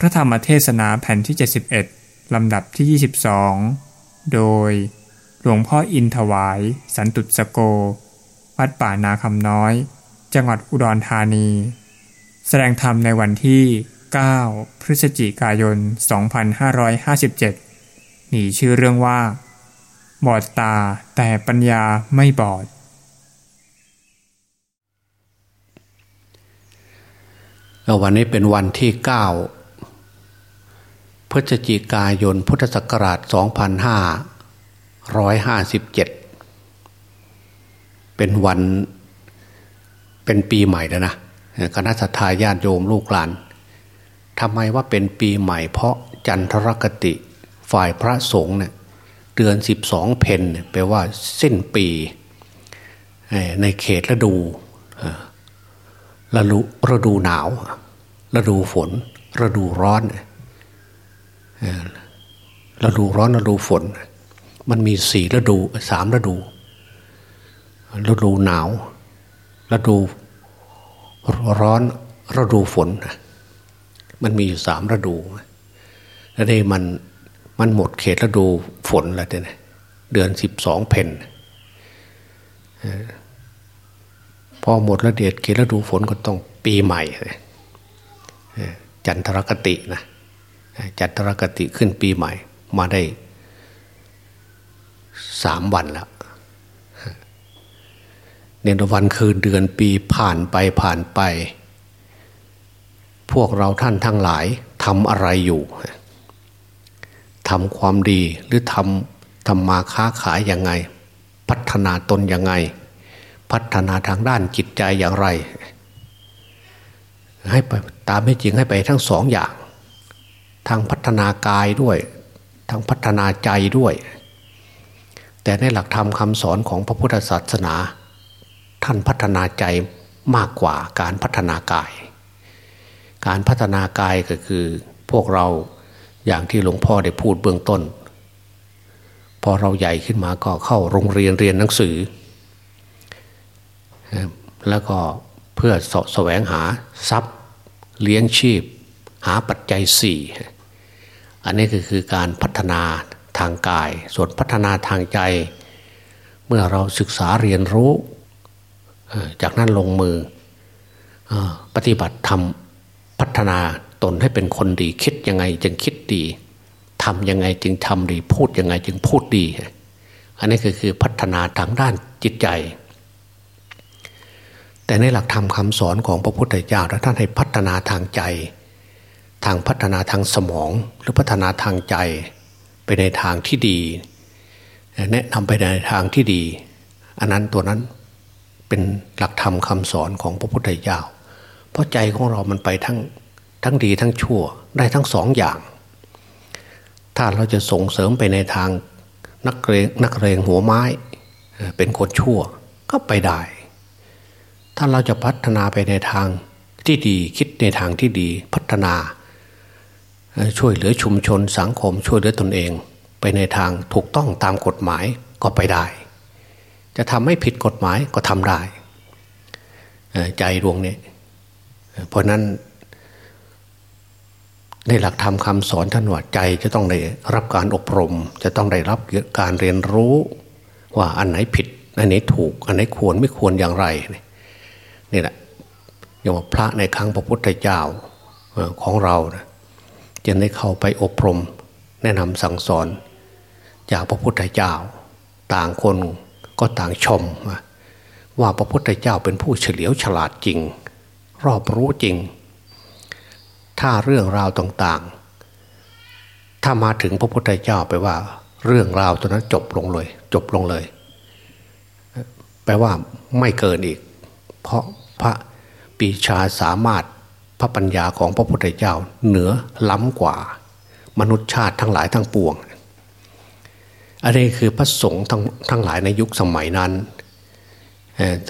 พระธรรมเทศนาแผ่นที่ 71 ลำดับที่ 22 โดย หลวงพ่ออินถวาย สันตุสโก วัดป่านาคำน้อย จังหวัดอุดรธานี แสดงธรรมในวันที่ 9 พฤศจิกายน 2557 มีชื่อเรื่องว่า บอดตาแต่ปัญญาไม่บอด วันนี้เป็นวันที่ 9 พฤศจิกายนพุทธศักราช 2557 เป็นวันเป็นปีใหม่แล้วนะคณะสัตยาญาติโยมลูกหลานทำไมว่าเป็นปีใหม่ เพราะจันทรคติฝ่ายพระสงฆ์เนี่ยเดือน 12 เพนแปลว่าสิ้นปีในเขตฤดูฤดูฤดูหนาวฤดูฝนฤดูร้อน ฤดูร้อนฤดูฝน มันมีสี่ฤดูสามฤดูฤดูหนาวฤดูร้อนฤดูฝน มันมีอยู่สามฤดูแล้วได้มันมันหมดเขตฤดูฝนแล้วเนี่ยเดือนสิบสองเพนพอหมดระเดียดเขตฤดูฝนก็ต้องปีใหม่จันทรคตินะ จันทรคติขึ้นปีใหม่ มาได้สามวันแล้วเนี่ยวันคืนเดือนปีผ่านไปผ่านไป พวกเราท่านทั้งหลายทำอะไรอยู่ทำความดีหรือทำทำมาค้าขายยังไง พัฒนาตนยังไง พัฒนาทางด้านจิตใจอย่างไร ให้ไปตามให้จริงให้ไปทั้งสองอย่าง ทางพัฒนากายด้วย ทางพัฒนาใจด้วย แต่ในหลักธรรมคำสอนของพระพุทธศาสนา ท่านพัฒนาใจมากกว่าการพัฒนากาย การพัฒนากายก็คือพวกเราอย่างที่หลวงพ่อได้พูดเบื้องต้น พอเราใหญ่ขึ้นมาก็เข้าโรงเรียนเรียนหนังสือ แล้วก็เพื่อสะแสวงหาทรัพย์ เลี้ยงชีพ หาปัจจัยสี่ อันนี้ก็คือการพัฒนาทางกาย ส่วนพัฒนาทางใจ เมื่อเราศึกษาเรียนรู้ จากนั้นลงมือปฏิบัติทำพัฒนาตนให้เป็นคนดี คิดยังไงจึงคิดดีทำยังไงจึงทำดี พูดยังไงจึงพูดดี อันนี้ก็คือพัฒนาทางด้านจิตใจ แต่ในหลักธรรมคำสอนของพระพุทธเจ้าท่านให้พัฒนาทางใจ ทางพัฒนาทางสมองหรือพัฒนาทางใจไปในทางที่ดี แนะนำไปในทางที่ดี อันนั้นตัวนั้นเป็นหลักธรรมคำสอนของพระพุทธเจ้า เพราะใจของเรามันไปทั้งทั้งดีทั้งชั่วได้ทั้งสองอย่าง ถ้าเราจะส่งเสริมไปในทางนักเรงนักเรงหัวไม้ เป็นคนชั่วก็ไปได้ ถ้าเราจะพัฒนาไปในทางที่ดีคิดในทางที่ดีพัฒนา ช่วยเหลือชุมชนสังคม ช่วยเหลือตนเอง ไปในทางถูกต้องตามกฎหมายก็ไปได้ จะทำให้ผิดกฎหมายก็ทำได้ ใจดวงนี้ เพราะนั้น ในหลักธรรมคาสอนท่านว่าใจจะต้องได้รับการอบรม จะต้องได้รับการเรียนรู้ว่าอันไหนผิด อันไหนถูก อันไหนควรไม่ควรอย่างไรนี่แหละอย่างว่าพระในครั้งพระพุทธเจ้าของเรานะ จะได้เข้าไปอบรม แนะนำสั่งสอน จากพระพุทธเจ้า ต่างคนก็ต่างชม ว่าพระพุทธเจ้าเป็นผู้เฉลียวฉลาดจริง รอบรู้จริง ถ้าเรื่องราวต่างๆ ถ้ามาถึงพระพุทธเจ้าไปว่า เรื่องราวตัวนั้นจบลงเลย จบลงเลย แปลว่าไม่เกินอีก เพราะพระปีชาสามารถ พระปัญญาของพระพุทธเจ้าเหนือล้ำกว่า มนุษย์ชาติทั้งหลายทั้งปวง อันนี้คือพระสงฆ์ทั้งทั้งหลายในยุคสมัยนั้น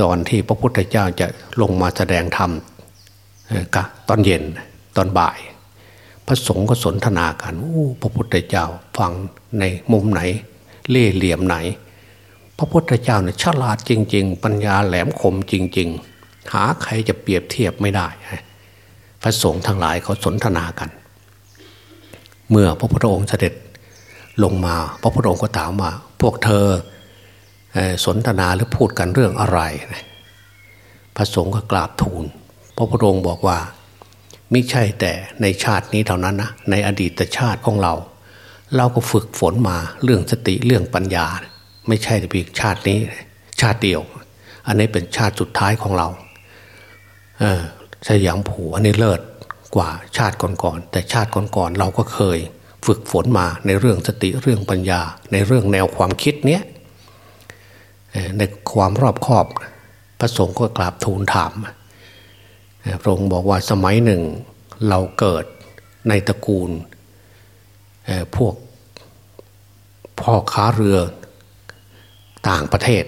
ตอนที่พระพุทธเจ้าจะลงมาแสดงธรรมตอนเย็นตอนบ่าย พระสงฆ์ก็สนทนากันโอ้พระพุทธเจ้าฟังในมุมไหน เล่เหลี่ยมไหน พระพุทธเจ้าเนี่ยฉลาดจริง ๆ ปัญญาแหลมคมจริง ๆ หาใครจะเปรียบเทียบไม่ได้ พระสงฆ์ทั้งหลายเขาสนทนากัน เมื่อพระพุทธองค์เสด็จลงมา พระพุทธองค์ก็ถามว่าพวกเธอสนทนาหรือพูดกันเรื่องอะไร พระสงฆ์ก็กราบทูล พระพุทธองค์บอกว่าไม่ใช่แต่ในชาตินี้เท่านั้นนะในอดีตชาติของเรา เราก็ฝึกฝนมาเรื่องสติเรื่องปัญญา ไม่ใช่แต่เพียงชาตินี้ ชาติเดียว อันนี้เป็นชาติสุดท้ายของเรา เออ สยามผูอันนี้เลิศกว่าชาติก่อนๆแต่ชาติก่อนๆเราก็เคยฝึกฝนมาในเรื่องสติเรื่องปัญญา ในเรื่องแนวความคิดเนี้ยในความรอบคอบ พระสงฆ์ก็กราบทูลถามพระองค์บอกว่าสมัยหนึ่งเราเกิดในตระกูลพวกพ่อค้าเรือต่างประเทศ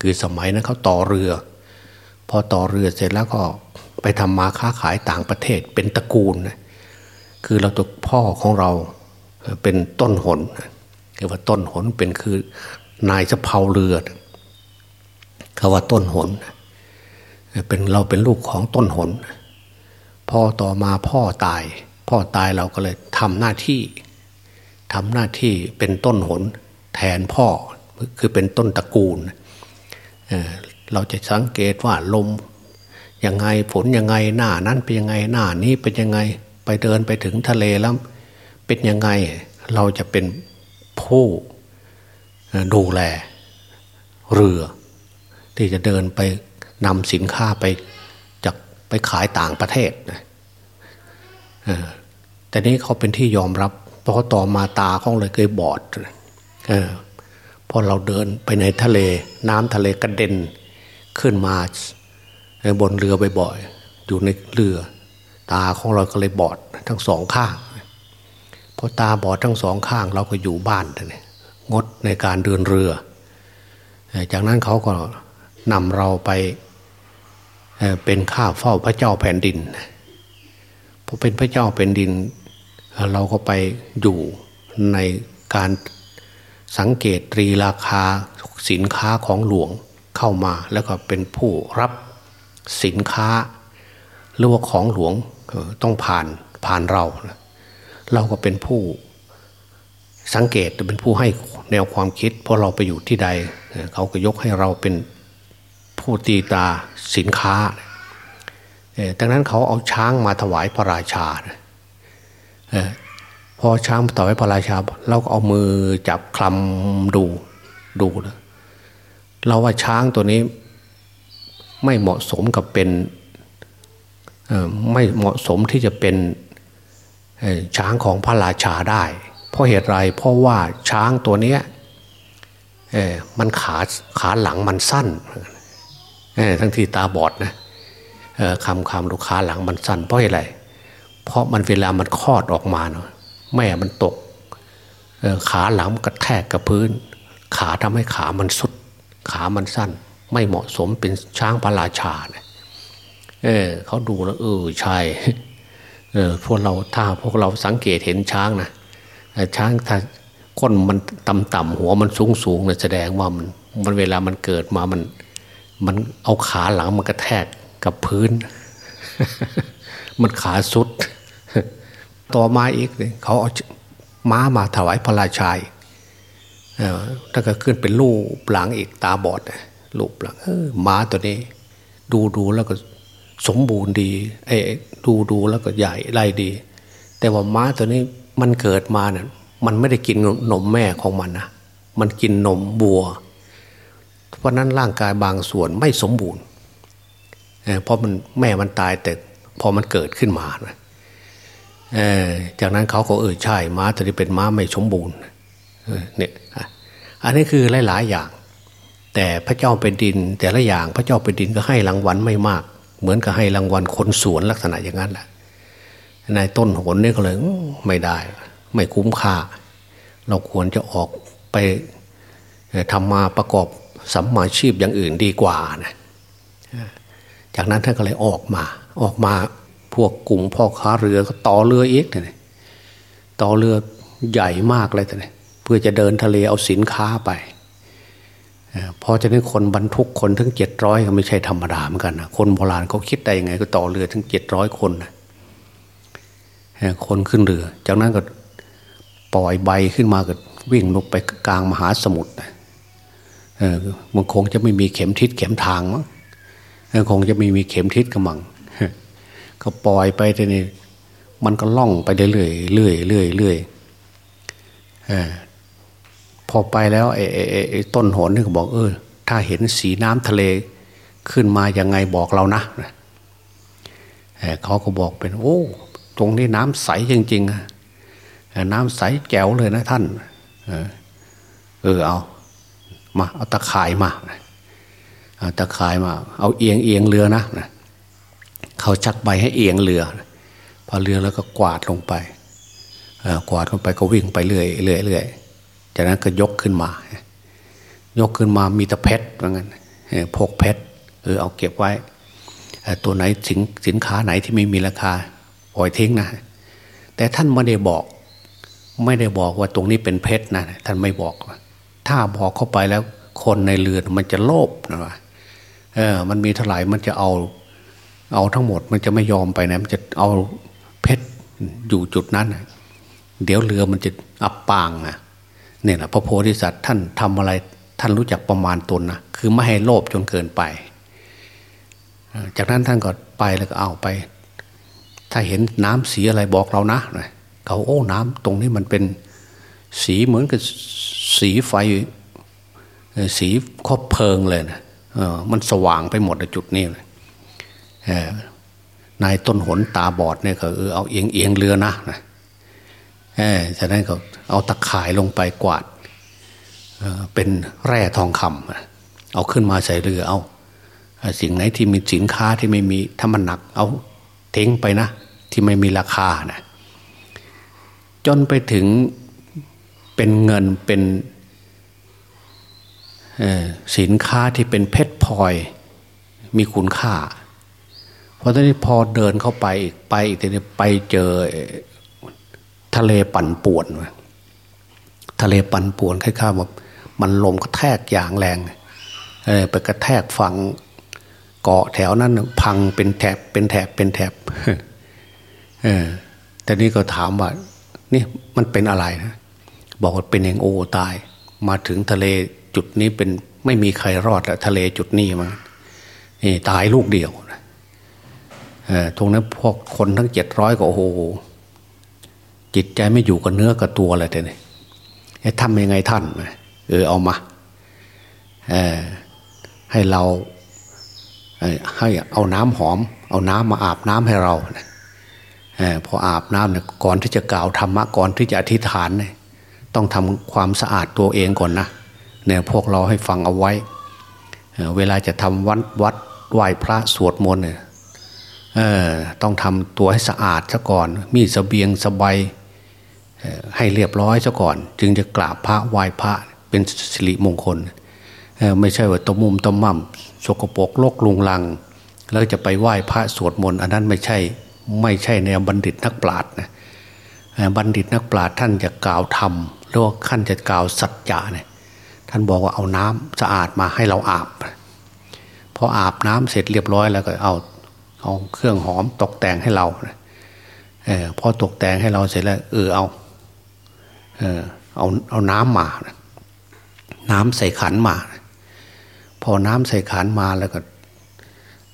คือสมัยนั้นเขาต่อเรือ พอต่อเรือเสร็จแล้วก็ ไปทำมาค้าขายต่างประเทศเป็นตระกูล คือเราตัวพ่อของเราเป็นต้นหนเรียกว่าต้นหนเป็นคือนายสะเพาเรือคาว่าต้นหนเป็นเราเป็นลูกของต้นหน พ่อต่อมาพ่อตาย พ่อตายเราก็เลยทำหน้าที่ทำหน้าที่เป็นต้นหน แทนพ่อคือเป็นต้นตระกูลเราจะสังเกตว่าลม ยังไงฝนยังไงหน้านั้นเป็นยังไงหน้านี้เป็นยังไงไปเดินไปถึงทะเลแล้วเป็นยังไงเราจะเป็นผู้ดูแลเรือ ที่จะเดินไปนำสินค้าไปจากไปขายต่างประเทศแต่นี้เขาเป็นที่ยอมรับ เพราะต่อมาตาเขาเลยเคยบอดพอเราเดินไปในทะเล น้ำทะเลกระเด็นขึ้นมา บนเรือบ่อยๆอยู่ในเรือ ตาของเราก็เลยบอดทั้งสองข้างพอตาบอดทั้งสองข้างเราก็อยู่บ้านเลยงดในการเดินเรือ จากนั้นเขาก็นำเราไปเป็นข้าเฝ้าพระเจ้าแผ่นดินพอเป็นพระเจ้าแผ่นดิน เราก็ไปอยู่ในการสังเกตตรีราคาสินค้าของหลวงเข้ามาแล้วก็เป็นผู้รับ สินค้า หรือว่าของหลวงต้องผ่านผ่านเรา เราก็เป็นผู้สังเกตเป็นผู้ให้แนวความคิดพราะเราไปอยู่ที่ใด เขาก็ยกให้เราเป็นผู้ตีตาสินค้าดังนั้นเขาเอาช้างมาถวายพระราชาพอช้างถวายพระราชา เราก็เอามือจับคลำดูดู เราว่าช้างตัวนี้ ไม่เหมาะสมกับเป็นไม่เหมาะสมที่จะเป็นช้างของพระราชาได้ เพราะเหตุไรเพราะว่าช้างตัวนี้มันขาขาหลังมันสั้นทั้งที่ตาบอดนะคำคำลูกขาหลังมันสั้นเพราะอะไร เพราะมันเวลามันคลอดออกมาเนาะแม่มันตกขาหลังมันกระแทกกับพื้น ขาทำให้ขามันสุด ขามันสั้น ไม่เหมาะสมเป็นช้างพระราชาเนี่ยเออเขาดูแล้วเออใช่เออพวกเราถ้าพวกเราสังเกตเห็นช้างนะช้างถ้าก้นมันต่ำๆหัวมันสูงสูงเนี่ยแสดงว่ามันมันเวลามันเกิดมามันมันเอาขาหลังมันกระแทกกับพื้น มันขาสุด ต่อมาอีกเขาเอาม้ามาถวายพระราชายถ้าก็ขึ้นเป็นลูกหลังอีกตาบอด ลูกหลังม้าตัวนี้ ดูดูแล้วก็สมบูรณ์ดีไอ้ดูดูแล้วก็ใหญ่ไรดี แต่ว่าม้าตัวนี้มันเกิดมาเนี่ยมันไม่ได้กินนมแม่ของมันนะมันกินนมบัว เพราะนั้นร่างกายบางส่วนไม่สมบูรณ์เพราะมันแม่มันตายแต่พอมันเกิดขึ้นมานะจากนั้นเขาก็เออใช่ม้าตัวนี้เป็นม้าไม่สมบูรณ์เนี่ยอันนี้คือหลาย ๆ อย่าง แต่พระเจ้าเป็นดิน แต่ละอย่างพระเจ้าเป็นดินก็ให้รางวัลไม่มาก เหมือนกับให้รางวัลคนสวนลักษณะอย่างนั้นแหละในต้นหนนี่ก็เลยไม่ได้ ไม่คุ้มค่า เราควรจะออกไปทำมาประกอบสัมมาชีพอย่างอื่นดีกว่านะจากนั้นท่านก็เลยออกมา ออกมาพวกกลุ่มพ่อค้าเรือก็ต่อเรือเอกเลยต่อเรือใหญ่มากเลยแต่เพื่อจะเดินทะเลเอาสินค้าไป พอจะนึกคนบรรทุกคนถึงเจ็ดร้อยก็ไม่ใช่ธรรมดาเหมือนกันนะคนโบราณเขาคิดได้ยังไง ก็ต่อเรือถึงเจ็ดร้อยคนนะคนขึ้นเรือ จากนั้นก็ปล่อยใบขึ้นมาก็วิ่งลงไปกลางมหาสมุทรเออมันคงจะไม่มีเข็มทิศเข็มทางมั้งคงจะไม่มีเข็มทิศกระมังก็ปล่อยไปแต่นี่มันก็ล่องไปเรื่อยเรื่อยเรื่อยเรื่อย พอไปแล้วไอ้ไอ้ต้นหนนี่ก็บอกเออ ถ้าเห็นสีน้ำทะเลขึ้นมายังไงบอกเรานะเขาก็บอกเป็น โอ้ ตรงนี้น้ำใสจริงๆน้ำใสแจ๋วเลยนะท่านเออเอามาเอาตะข่ายมาเอาตะข่ายมา เอาเอียงเอียงเรือนะเขาชักใบให้เอียงเรือ พอเรือแล้วก็กวาดลงไปกวาดลงไปก็วิ่งไปเรื่อยเรื่อยเรื่อย จากนั้นก็ยกขึ้นมา ยกขึ้นมามีตะเพชรเหมือนกันพกเพชรเออเอาเก็บไว้ ตัวไหนสินสินค้าไหนที่ไม่มีราคาปล่อยทิ้งนะ แต่ท่านไม่ได้บอก ไม่ได้บอกว่าตรงนี้เป็นเพชรนะท่านไม่บอก ถ้าบอกเข้าไปแล้วคนในเรือนมันจะโลภนะว่าเออ มันมีเท่าไหร่มันจะเอา เอาทั้งหมดมันจะไม่ยอมไปนะ มันจะเอาเพชรอยู่จุดนั้น เดี๋ยวเรือมันจะอับปางนะ เนี่ยแหละพระโพธิสัตว์ท่านทำอะไรท่านรู้จักประมาณตนนะคือไม่ให้โลภจนเกินไป จากนั้นท่านก็ไปแล้วก็เอาไป ถ้าเห็นน้ำสีอะไรบอกเรานะเขาโอ้น้ำตรงนี้มันเป็นสีเหมือนกับสีไฟ สีคบเพลิงเลยนะมันสว่างไปหมดในจุดนี้เลยนายต้นหนตาบอดเนี่ยก็เออเอาเอียงเอียงเรือนะนะ เออฉะนั้นก็เอาตะข่ายลงไปกวาดเป็นแร่ทองคำเอาขึ้นมาใส่เรือเอาสิ่งไหนที่มีสินค้าที่ไม่มีถ้ามันหนัก เอาเทงไปนะ ที่ไม่มีราคานะจนไปถึงเป็นเงินเป็นสินค้าที่เป็นเพชรพลอยมีคุณค่า เพอตอนนี้พอเดินเข้าไปอีกไปอีกทีนี้ไปเจอ ทะเลปั่นป่วนทะเลปั่นป่วนคล้ายๆว่ามันลมกระแทกอย่างแรงเออไปกระแทกฝั่งเกาะแถวนั้นพังเป็นแถบเป็นแถบเป็นแถบเออแต่นี่ก็ถามว่า นี่มันเป็นอะไรนะบอกว่าเป็นเองโอตาย มาถึงทะเลจุดนี้เป็นไม่มีใครรอดแล้วทะเลจุดนี้มันนี่ตายลูกเดียวตรงนั้นพวกคนทั้งเจ็ดร้อยก็โอ้โห จิตใจไม่อยู่กับเนื้อกับตัวอะไรแต่เนี่ยทำยังไงท่านเออเอามาเออให้เราให้เอาน้ำหอม เอาน้ำมาอาบน้ำให้เราอพออาบน้ำเนี่ยก่อนที่จะกล่าวธรรมะก่อนที่จะอธิษฐานเนี่ยต้องทำความสะอาดตัวเองก่อนนะเนี่ยพวกเราให้ฟังเอาไว้เวลาจะทำวัดวัดไหว้พระสวดมนต์เนี่ยต้องทำตัวให้สะอาดซะก่อน มีสเสบียงสบาย ให้เรียบร้อยซะก่อน จึงจะกราบพระไหว้พระเป็นสิริมงคล ไม่ใช่ว่าตมุมตมั่มสกปรกโลกลุงลัง แล้วจะไปไหว้พระสวดมนต์อันนั้นไม่ใช่ไม่ใช่แนวบัณฑิตนักปราชญ์นะบัณฑิตนักปราชญ์ท่านจะกล่าวธรรมหรือว่าขั้นจะกล่าวสัจจะเนี่ยท่านบอกว่าเอาน้ำสะอาดมาให้เราอาบพออาบน้ำเสร็จเรียบร้อยแล้วก็เอาเอาเครื่องหอมตกแต่งให้เราเออพอตกแต่งให้เราเสร็จแล้วเออเอา เอาเอาน้ำมา น้ำใส่ขันมา พอน้ำใส่ขันมาแล้วก็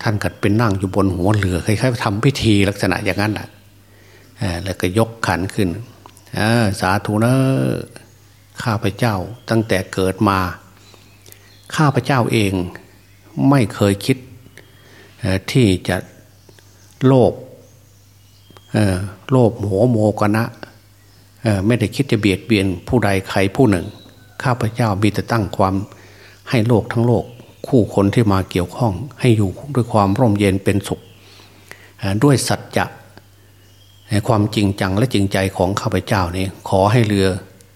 ท่านกัดเป็นนั่งอยู่บนหัวเรือคล้ายๆทำพิธีลักษณะอย่างนั้นแหละแล้วก็ยกขันขึ้นสาธุนอข้าพเจ้าตั้งแต่เกิดมา ข้าพเจ้าเองไม่เคยคิดที่จะโลภโลภโหโมกนะ ไม่ได้คิดจะเบียดเบียนผู้ใดใครผู้หนึ่ง ข้าพเจ้ามีแต่ตั้งความให้โลกทั้งโลก คู่คนที่มาเกี่ยวข้อง ให้อยู่ด้วยความร่มเย็นเป็นสุข ด้วยสัจจะความจริงจังและจริงใจของข้าพเจ้านี่ขอให้เรือ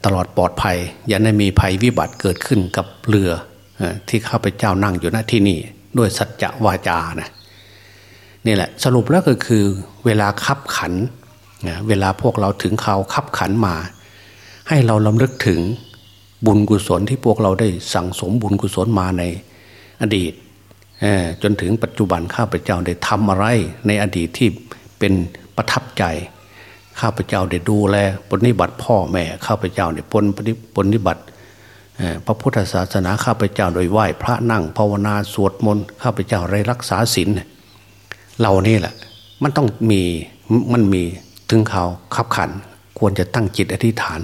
ตลอดปลอดภัย อย่าได้มีภัยวิบัติเกิดขึ้นกับเรือที่ข้าพเจ้านั่งอยู่ณที่นี่ ด้วยสัจจะวาจานะนี่แหละสรุปแล้วก็คือเวลาคับขัน เวลาพวกเราถึงเขาคับขันมา ให้เราลำลึกถึงบุญกุศลที่พวกเราได้สั่งสมบุญกุศลมาในอดีตจนถึงปัจจุบันข้าพเจ้าได้ทำอะไรในอดีตที่เป็นประทับใจ ข้าพเจ้าได้ดูแลปฏิบัติพ่อแม่ข้าพเจ้าเนี่ยปนปฏิบัติพระพุทธศาสนาข้าพเจ้าโดยไหว้พระนั่งภาวนาสวดมนต์ข้าพเจ้าได้รักษาศีลเรานี่แหละมันต้องมีมันมี ถึงเขาขับขัน ควรจะตั้งจิตอธิษฐาน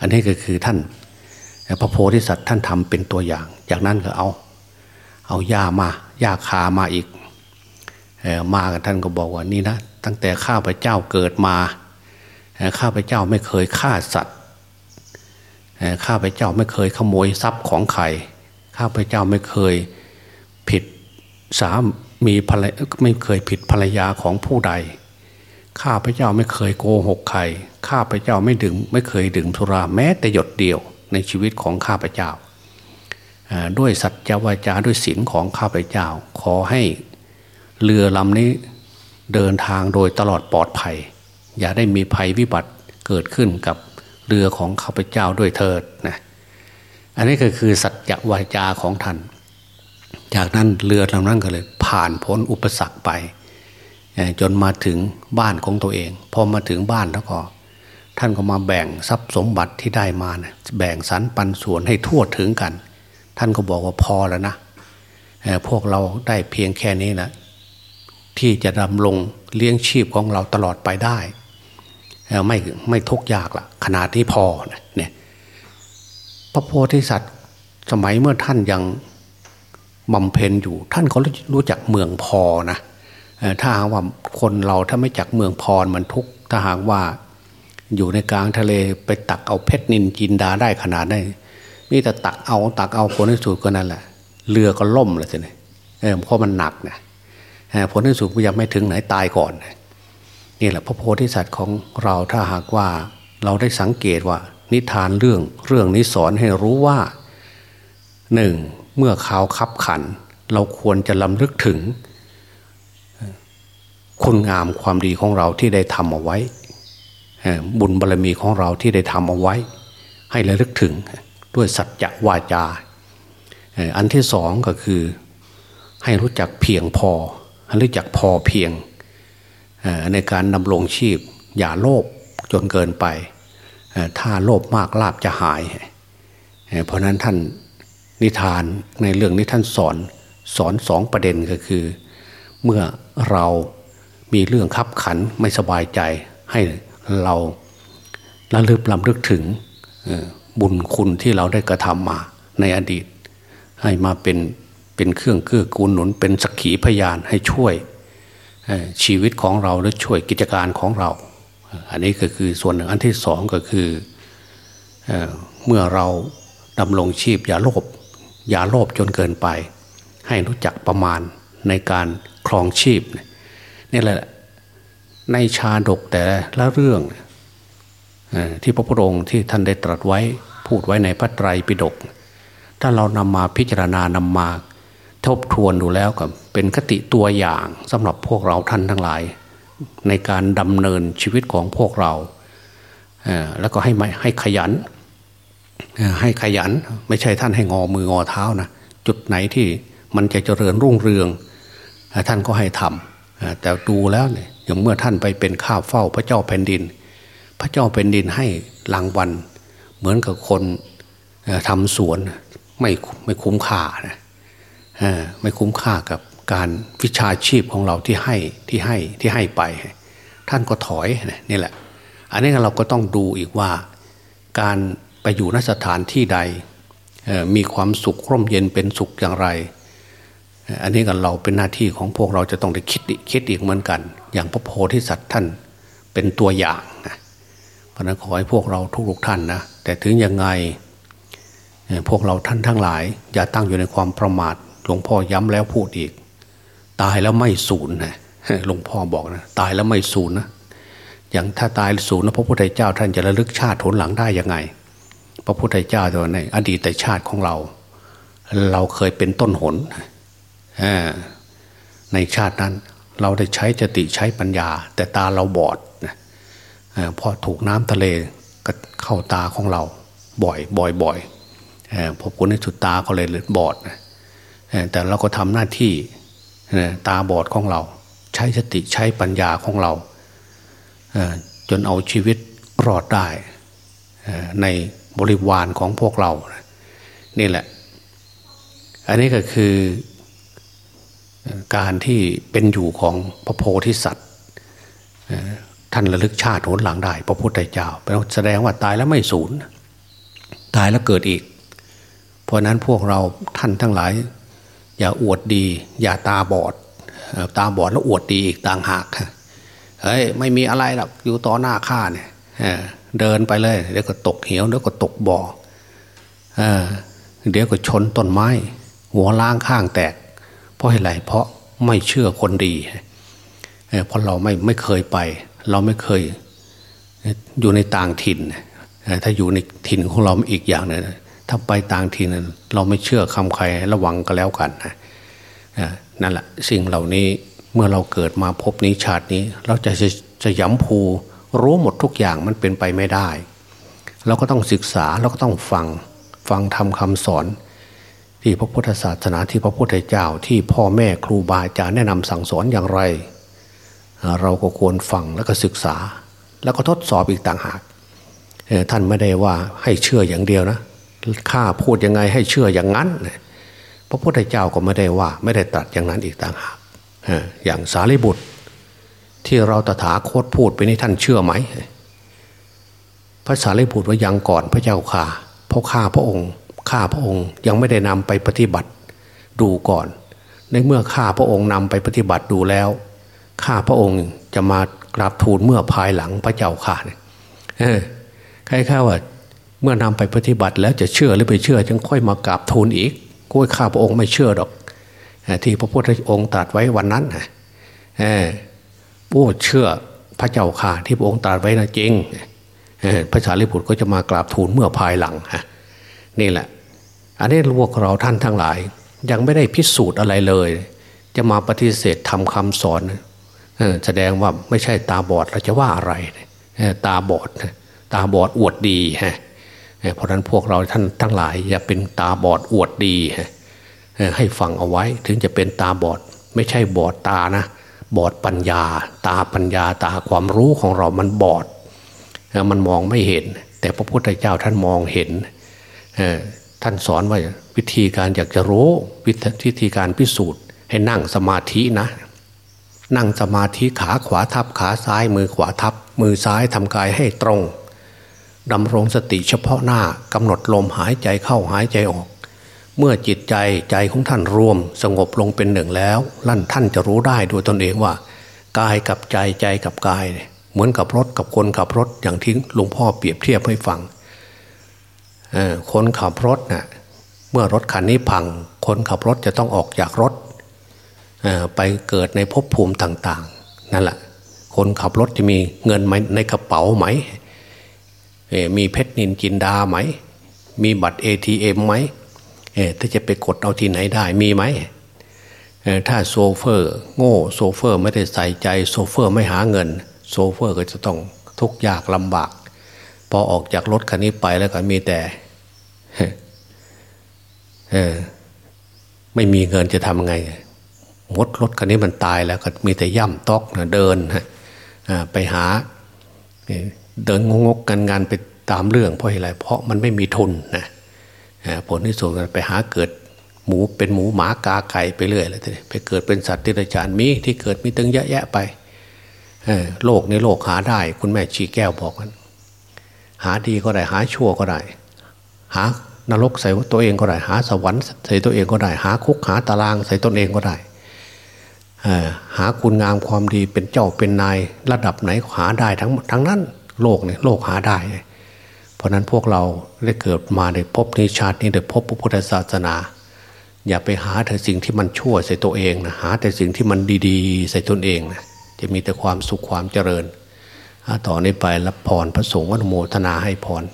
อันนี้ก็คือท่านพระโพธิสัตว์ท่านทำเป็นตัวอย่าง จากนั้นก็เอา เอายามาหญ้าคามาอีกมากันท่านก็บอกว่านี่นะตั้งแต่ข้าพเจ้าเกิดมาข้าพเจ้าไม่เคยฆ่าสัตว์ข้าพเจ้าไม่เคยขโมยทรัพย์ของใครข้าพเจ้าไม่เคยผิดสามีภรรยไม่เคยผิดภรรยาของผู้ใด ข้าพเจ้าไม่เคยโกหกใคร ข้าพเจ้าไม่ดื่มไม่เคยดื่มสุราแม้แต่หยดเดียวในชีวิตของข้าพเจ้า ด้วยสัจวาจาด้วยศีลของข้าพเจ้า ขอให้เรือลำนี้เดินทางโดยตลอดปลอดภัย อย่าได้มีภัยวิบัติเกิดขึ้นกับเรือของข้าพเจ้าด้วยเถิดนะอันนี้ก็คือสัจวาจาของท่าน จากนั้นเรือลำนั้นก็เลยผ่านพ้นอุปสรรคไป จนมาถึงบ้านของตัวเอง พอมาถึงบ้านแล้วก็ ท่านก็มาแบ่งทรัพย์สมบัติที่ได้มานะแบ่งสรรปันส่วนให้ทั่วถึงกัน ท่านก็บอกว่าพอแล้วนะพวกเราได้เพียงแค่นี้นะที่จะดำรงเลี้ยงชีพของเราตลอดไปได้ ไม่ไม่ทุกยากละขนาดที่พอเนี่ยพระโพธิสัตว์สมัยเมื่อท่านยังบำเพ็ญอยู่ ท่านก็รู้จักเมืองพอนะ ถ้าหากว่าคนเราถ้าไม่จักเมืองพรมันทุกถ้าหากว่าอยู่ในกลางทะเลไปตักเอาเพชรนินจินดาได้ขนาดได้นี่แต่ตักเอาตักเอาผลที่สุดก็นั่นแหละเรือก็ล่มเลยทีนี้เพราะมันหนักเนี่ยผลที่สุดก็ยังไม่ถึงไหนตายก่อนนี่แหละพระโพธิสัตว์ของเราถ้าหากว่าเราได้สังเกตว่า นิทานเรื่องเรื่องนี้สอนให้รู้ว่าหนึ่งเมื่อข่าวคับขัน เราควรจะลำลึกถึง คุณงามความดีของเราที่ได้ทำเอาไว้ บุญบารรมีของเราที่ได้ทำเอาไว้ ให้ระลึกถึงด้วยสัจจะวาจา อันที่สองก็คือให้รู้จักเพียงพอรู้จักพอเพียงในการดำรงชีพ อย่าโลภจนเกินไป ถ้าโลภมากลาบจะหาย เพราะนั้นท่านนิทานในเรื่องนี้ท่านสอนสอนสองประเด็นก็คือ เมื่อเรา มีเรื่องขับขันไม่สบายใจให้เราระลึกลำลึกถึงบุญคุณที่เราได้กระทำมาในอดีต ให้มาเป็นเป็นเครื่องเกื้อกูลหนุน เป็นสักขีพยานให้ช่วยชีวิตของเราหรือช่วยกิจการของเรา อันนี้ก็คือส่วนหนึ่งอันที่สองก็คือเอเมื่อเราดำรงชีพอย่าโลภอย่าโลภจนเกินไป ให้รู้จักประมาณในการครองชีพ นี่แหละ ในชาดกแต่ละเรื่องที่พระพุทธองค์ที่ท่านได้ตรัสไว้พูดไว้ในพระไตรปิฎกถ้าเรานำมาพิจารณานำมาทบทวนดูแล้วกับเป็นคติตัวอย่างสำหรับพวกเราท่านทั้งหลาย ในการดำเนินชีวิตของพวกเรา แล้วก็ให้ให้ขยัน ให้ขยันไม่ใช่ท่านให้งอมืองอเท้านะ จุดไหนที่มันจะเจริญรุ่งเรือง ท่านก็ให้ทำ แต่ดูแล้วเนี่ยอย่างเมื่อท่านไปเป็นข้าเฝ้าพระเจ้าแผ่นดิน พระเจ้าแผ่นดินให้รางวัลเหมือนกับคนทำสวนไม่ไม่คุ้มค่านะไม่คุ้มค่ากับการวิชาชีพของเราที่ให้ที่ให้ที่ให้ไป ท่านก็ถอยนี่แหละ อันนี้เราก็ต้องดูอีกว่า การไปอยู่นสถานที่ใดมีความสุขร่มเย็นเป็นสุขอย่างไร อันนี้กันเราเป็นหน้าที่ของพวกเราจะต้องได้คิดคิดอีกเหมือนกัน อย่างพระโพธิสัตว์ท่านเป็นตัวอย่างนะพราะนั้นขอให้พวกเราทุกๆท่านนะแต่ถึงยังไงพวกเราท่านทั้งหลาย อย่าตั้งอยู่ในความประมาทหลวงพ่อย้ำแล้วพูดอีก ตายแล้วไม่สูญนะหลวงพ่อบอกนะตายแล้วไม่สูญนะอย่างถ้าตายสูญนะพระพุทธเจ้าท่านจะระลึกชาติผลหลังได้ยังไง พระพุทธเจ้าตัวในอดีตชาติของเรา เราเคยเป็นต้นหน ในชาตินั้นเราได้ใช้จติใช้ปัญญา แต่ตาเราบอดนะพอถูกน้ำทะเลก็เข้าตาของเราบ่อยบ่อยบ่อยพอผลในสุดตาก็เลยบอดนะแต่เราก็ทำหน้าที่ตาบอดของเรา ใช้สติใช้ปัญญาของเรา จนเอาชีวิตรอดได้ในบริวารของพวกเรา นี่แหละ อันนี้ก็คือ การที่เป็นอยู่ของพระโพธิสัตว์ท่านระลึกชาติโหนหลังได้ พระพุทธเจ้าแสดงว่าตายแล้วไม่สูญตายแล้วเกิดอีก เพราะนั้นพวกเราท่านทั้งหลาย อย่าอวดดี อย่าตาบอด ตาบอดแล้วอวดดีอีกต่างหากเฮ้ยไม่มีอะไรหรอกอยู่ต่อหน้าข้าเนี่ยเดินไปเลยเดี๋ยวก็ตกเหวเดี๋ยวก็ตกบ่อเดี๋ยวก็ชนต้นไม้ หัวล้างข้างแตก ราะอะไรเพราะไม่เชื่อคนดีเพราะเราไม่ไม่เคยไป เราไม่เคยอยู่ในต่างถิ่น ถ้าอยู่ในถิ่นของเราอีกอย่างหนึ่งถ้าไปต่างถิ่นเราไม่เชื่อคำใครระวังก็แล้วกันนะนั่นแหละสิ่งเหล่านี้เมื่อเราเกิดมาพบนี้ชาตินี้ เราจะจะย้ำภูรู้หมดทุกอย่างมันเป็นไปไม่ได้ เราก็ต้องศึกษาเราก็ต้องฟังฟังทำคำสอน ที่พระพุทธศาสนาที่พระพุทธเจ้าที่พ่อแม่ครูบาอาจารย์แนะนำสั่งสอนอย่างไร เราก็ควรฟังแล้วก็ศึกษา แล้วก็ทดสอบอีกต่างหากท่านไม่ได้ว่าให้เชื่ออย่างเดียวนะข้าพูดยังไงให้เชื่ออย่างนั้น พระพุทธเจ้าก็ไม่ได้ว่าไม่ได้ตรัสอย่างนั้นอีกต่างหากอย่างสารีบุตร ที่เราตถาคตพูดไปนี่ท่านเชื่อไหมพระสารีบุตรว่ายังก่อนพระเจ้าข่าเพราะข้าพระองค์ ข้าพระองค์ยังไม่ได้นำไปปฏิบัติดูก่อน ในเมื่อข้าพระองค์นำไปปฏิบัติดูแล้ว ข้าพระองค์จะมากราบทูลเมื่อภายหลังพระเจ้าข่าเนี่ยใครข้าว่าเมื่อนำไปปฏิบัติแล้วจะเชื่อหรือไม่เชื่อจึงค่อยมากราบทูลอีกก้ยข้าพระองค์ไม่เชื่อดอกที่พระพุทธองค์ตรัสไว้วันนั้นโอ้เชื่อพระเจ้าค่ะที่พระองค์ตรัสไว้นะจริงพระสารีบุตรก็จะมากราบทูลเมื่อภายหลังฮะนี่แหละ อันนี้พวกเราท่านทั้งหลาย ยังไม่ได้พิสูจน์อะไรเลย จะมาปฏิเสธทำคำสอนแสดงว่าไม่ใช่ตาบอดเราจะว่าอะไรตาบอดตาบอดอวดดีฮะเพราะนั้นพวกเราท่านทั้งหลาย อย่าเป็นตาบอดอวดดีให้ฟังเอาไว้ถึงจะเป็นตาบอด ไม่ใช่บอดตานะ บอดปัญญา ตาปัญญาตาความรู้ของเรามันบอด มันมองไม่เห็น แต่พระพุทธเจ้าท่านมองเห็น ท่านสอนว่าวิธีการอยากจะรู้วิธีการพิสูจน์ ให้นั่งสมาธินะ นั่งสมาธิขาขวาทับขาซ้ายมือขวาทับ มือซ้ายทำกายให้ตรงดำรงสติเฉพาะหน้ากำหนดลมหายใจเข้าหายใจออก เมื่อจิตใจใจของท่านรวม สงบลงเป็นหนึ่งแล้วลั่นท่านจะรู้ได้โดยตนเองว่า กายกับใจใจกับกาย เหมือนกับรถกับคนขับรถอย่างที่หลวงพ่อเปรียบเทียบให้ฟัง คนขับรถนะ่ะเมื่อรถคันนี้พัง คนขับรถจะต้องออกจากรถไปเกิดในภพภูมิต่าง ๆ นั่นแหละคนขับรถจะมีเงินในกระเป๋าไหม มีเพชรนินจินดาไหม มีบัตร ATM ไหมถ้าจะไปกดเอาที่ไหนได้มีไหมถ้าโซเฟอร์โง่โซเฟอร์ไม่ได้ใส่ใจโซเฟอร์ไม่หาเงิน โซเฟอร์ก็จะต้องทุกข์ยากลำบาก พอออกจากรถคันนี้ไปแล้วก็มีแต่ ไม่มีเงินจะทำไงมดรถคันนี้มันตายแล้วก็มีแต่ย่ำตอกนะเดินไปหา เดินงกกันงานไปตามเรื่องเพราะอะไร เพราะมันไม่มีทุนนะผลที่สุดไปหาเกิดหมูเป็นหมูหมากาไก่ไปเรื่อยเลยไปเกิดเป็นสัตว์ที่ระจานมีที่เกิดมีตึงเยอะแยะไปโลกในโลกหาได้ คุณแม่ชีแก้วบอกกันหาดีก็ได้หาชั่วก็ได้ หานรกใส่ตัวเองก็ได้ หาสวรรค์ใส่ตัวเองก็ได้ หาคุกหาตารางใส่ตนเองก็ได้หาคุณงามความดีเป็นเจ้าเป็นนายระดับไหนหาได้ทั้งทั้งนั้นโลกเนี่ยโลกหาได้ เพราะนั้นพวกเราได้เกิดมาในพบในชาตินี้ได้พบพระพุทธศาสนา อย่าไปหาแต่สิ่งที่มันชั่วใส่ตัวเองนะหาแต่สิ่งที่มันดีๆ ใส่ตนเองนะจะมีแต่ความสุขความเจริญต่อนนี้ไปรับพรพระสงฆ์อนุโมทนาให้พร